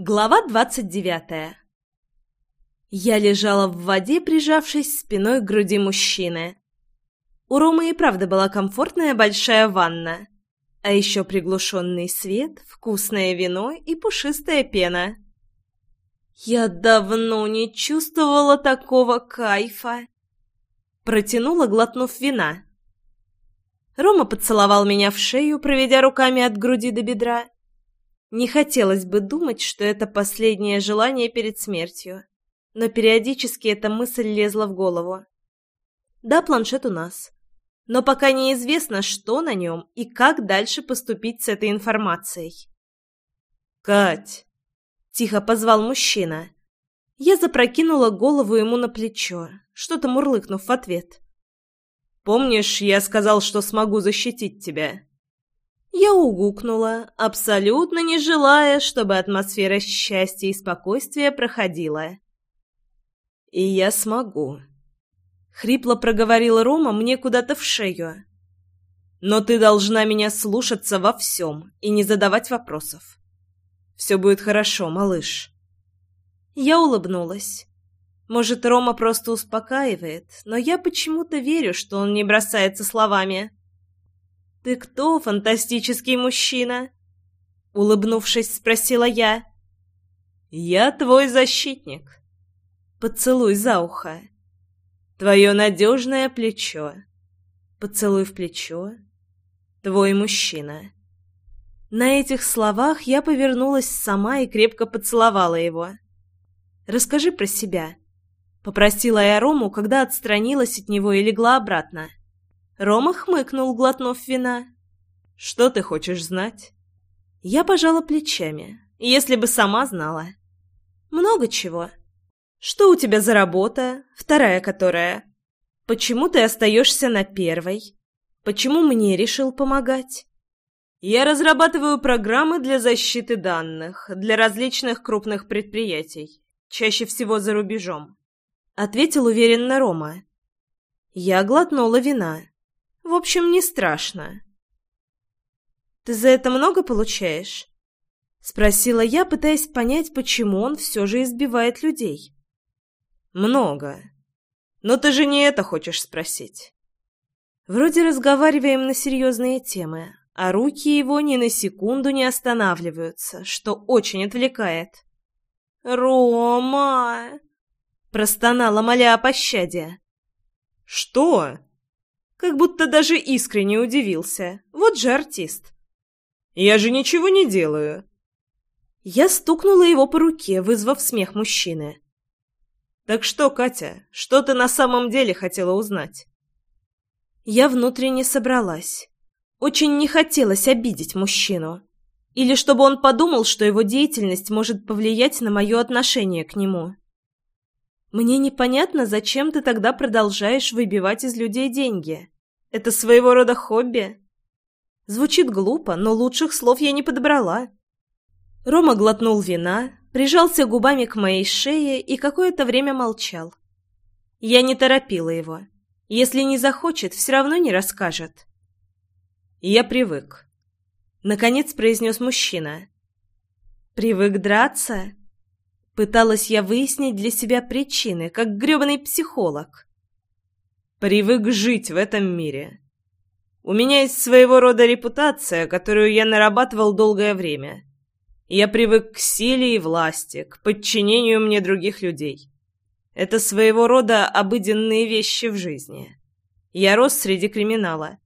Глава двадцать девятая Я лежала в воде, прижавшись спиной к груди мужчины. У Ромы и правда была комфортная большая ванна, а еще приглушенный свет, вкусное вино и пушистая пена. Я давно не чувствовала такого кайфа. Протянула, глотнув вина. Рома поцеловал меня в шею, проведя руками от груди до бедра, не хотелось бы думать, что это последнее желание перед смертью, но периодически эта мысль лезла в голову. Да, планшет у нас. Но пока неизвестно, что на нем и как дальше поступить с этой информацией. «Кать!» — тихо позвал мужчина. Я запрокинула голову ему на плечо, что-то мурлыкнув в ответ. «Помнишь, я сказал, что смогу защитить тебя?» Я угукнула, абсолютно не желая, чтобы атмосфера счастья и спокойствия проходила. «И я смогу», — хрипло проговорил Рома мне куда-то в шею. «Но ты должна меня слушаться во всем и не задавать вопросов. Все будет хорошо, малыш». Я улыбнулась. Может, Рома просто успокаивает, но я почему-то верю, что он не бросается словами. «Ты кто, фантастический мужчина?» Улыбнувшись, спросила я. «Я твой защитник. Поцелуй за ухо. Твое надежное плечо. Поцелуй в плечо. Твой мужчина». На этих словах я повернулась сама и крепко поцеловала его. «Расскажи про себя», — попросила я Рому, когда отстранилась от него и легла обратно. Рома хмыкнул, глотнув вина. «Что ты хочешь знать?» Я пожала плечами, если бы сама знала. «Много чего. Что у тебя за работа? Вторая которая? Почему ты остаешься на первой? Почему мне решил помогать?» «Я разрабатываю программы для защиты данных для различных крупных предприятий, чаще всего за рубежом», — ответил уверенно Рома. Я глотнула вина. В общем, не страшно. «Ты за это много получаешь?» — спросила я, пытаясь понять, почему он все же избивает людей. «Много. Но ты же не это хочешь спросить?» Вроде разговариваем на серьезные темы, а руки его ни на секунду не останавливаются, что очень отвлекает. «Рома!» — простонала, моля о пощаде. «Что?» Как будто даже искренне удивился. Вот же артист. «Я же ничего не делаю». Я стукнула его по руке, вызвав смех мужчины. «Так что, Катя, что ты на самом деле хотела узнать?» Я внутренне собралась. Очень не хотелось обидеть мужчину. Или чтобы он подумал, что его деятельность может повлиять на мое отношение к нему. Мне непонятно, зачем ты тогда продолжаешь выбивать из людей деньги. Это своего рода хобби. Звучит глупо, но лучших слов я не подобрала. Рома глотнул вина, прижался губами к моей шее и какое-то время молчал. Я не торопила его. Если не захочет, все равно не расскажет. «Я привык», — наконец произнес мужчина. «Привык драться?» Пыталась я выяснить для себя причины, как грёбаный психолог. Привык жить в этом мире. У меня есть своего рода репутация, которую я нарабатывал долгое время. Я привык к силе и власти, к подчинению мне других людей. Это своего рода обыденные вещи в жизни. Я рос среди криминала.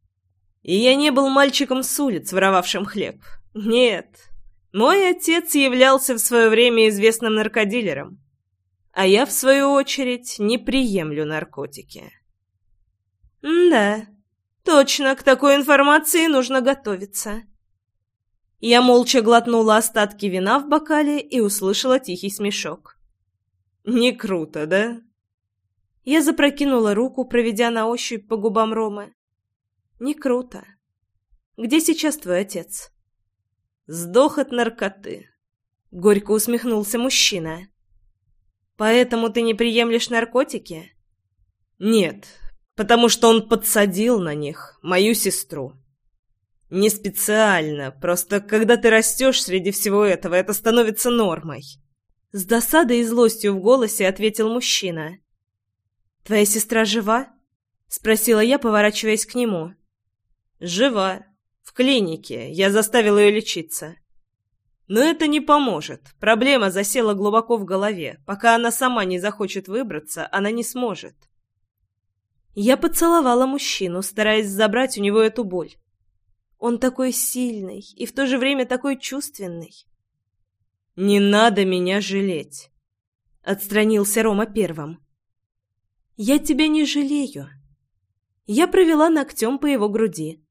И я не был мальчиком с улиц, воровавшим хлеб. Нет, мой отец являлся в свое время известным наркодилером, а я, в свою очередь, не приемлю наркотики. да, точно, к такой информации нужно готовиться. Я молча глотнула остатки вина в бокале и услышала тихий смешок. «Не круто, да?» Я запрокинула руку, проведя на ощупь по губам Ромы. «Не круто. Где сейчас твой отец?» Сдох от наркоты. Горько усмехнулся мужчина. Поэтому ты не приемлешь наркотики? Нет, потому что он подсадил на них мою сестру. Не специально, просто когда ты растешь среди всего этого, это становится нормой. С досадой и злостью в голосе ответил мужчина. «Твоя сестра жива?» — спросила я, поворачиваясь к нему. «Жива. В клинике. Я заставил ее лечиться. Но это не поможет. Проблема засела глубоко в голове. Пока она сама не захочет выбраться, она не сможет». Я поцеловала мужчину, стараясь забрать у него эту боль. Он такой сильный и в то же время такой чувственный. «Не надо меня жалеть», — отстранился Рома первым. «Я тебя не жалею». Я провела ногтем по его груди.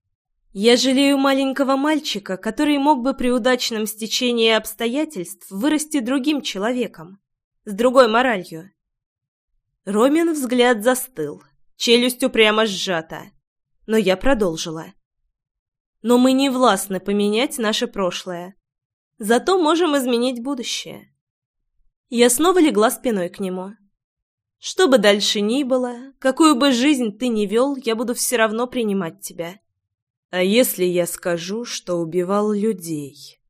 «Я жалею маленького мальчика, который мог бы при удачном стечении обстоятельств вырасти другим человеком, с другой моралью». Ромин взгляд застыл, челюсть упрямо сжата, но я продолжила. «Но мы не властны поменять наше прошлое. Зато можем изменить будущее. Я снова легла спиной к нему. Что бы дальше ни было, какую бы жизнь ты ни вел, я буду все равно принимать тебя. А если я скажу, что убивал людей?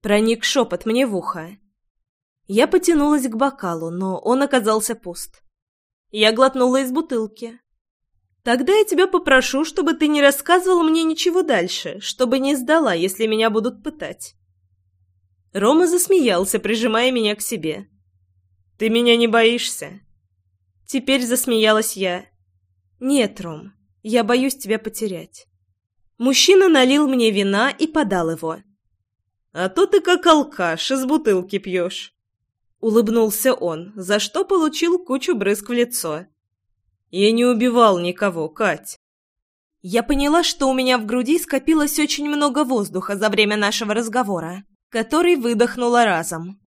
Проник шепот мне в ухо. Я потянулась к бокалу, но он оказался пуст. Я глотнула из бутылки. Тогда я тебя попрошу, чтобы ты не рассказывал мне ничего дальше, чтобы не сдала, если меня будут пытать. Рома засмеялся, прижимая меня к себе. «Ты меня не боишься?» Теперь засмеялась я. «Нет, Ром, я боюсь тебя потерять». Мужчина налил мне вина и подал его. «А то ты как алкаш, из бутылки пьешь». Улыбнулся он, за что получил кучу брызг в лицо. «Я не убивал никого, Кать». Я поняла, что у меня в груди скопилось очень много воздуха за время нашего разговора который выдохнула разом.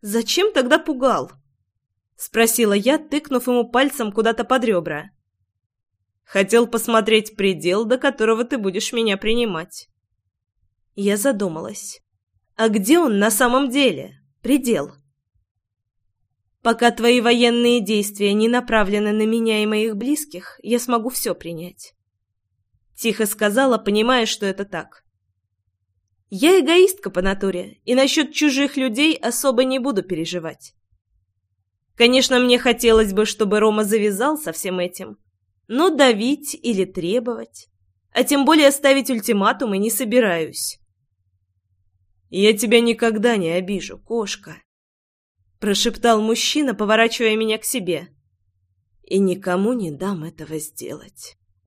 «Зачем тогда пугал?» — спросила я, тыкнув ему пальцем куда-то под ребра. «Хотел посмотреть предел, до которого ты будешь меня принимать». Я задумалась. «А где он на самом деле? Предел?» «Пока твои военные действия не направлены на меня и моих близких, я смогу все принять». Тихо сказала, понимая, что это так. Я эгоистка по натуре, и насчет чужих людей особо не буду переживать. Конечно, мне хотелось бы, чтобы Рома завязал со всем этим, но давить или требовать, а тем более ставить ультиматумы не собираюсь. «Я тебя никогда не обижу, кошка», — прошептал мужчина, поворачивая меня к себе. «И никому не дам этого сделать».